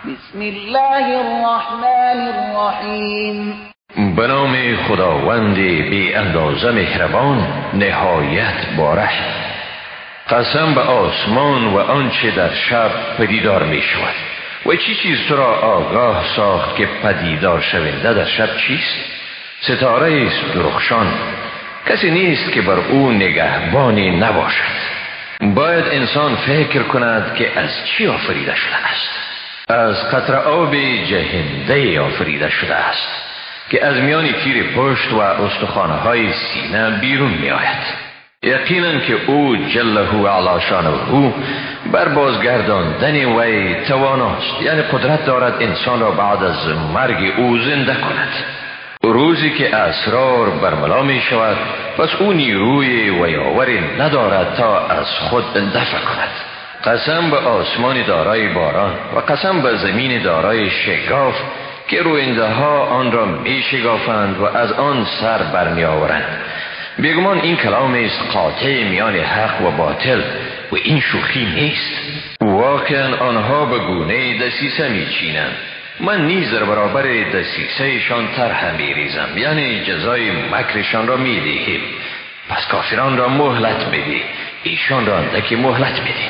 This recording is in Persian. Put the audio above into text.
بسم الله الرحمن الرحیم به نام خداوند بی اندازه مهربان نهایت باره قسم به آسمان و آنچه در شب پدیدار می شود. و چی چیز تو را آگاه ساخت که پدیدار شونده در شب چیست؟ ستاره است درخشان. کسی نیست که بر او نگهبانی نباشد. باید انسان فکر کند که از چی آفریده شده است. از قطر آب جهنده آفریده شده است که از میان تیر پشت و استخانه های سینه بیرون می آید یقینا که او جله علا شانه بر بازگرداندن وی تواناست یعنی قدرت دارد انسان را بعد از مرگ او زنده کند. روزی که اسرار برملا می شود پس او نیروی و یاوری ندارد تا از خود دفع کند. قسم به آسمان دارای باران و قسم به زمین دارای شگاف که روینده ها آن را می شگافند و از آن سر برمی آورند. بیگمان این کلام است قاطع میان حق و باطل و این شوخی نیست. واقعا آنها به گونه دسیسه می چینند. من نیز در برابر دسیسه شان طرح می ریزم. یعنی جزای مکرشان را می دهیم. پس کافران را مهلت میدی ایشان را اندکی مهلت میدیم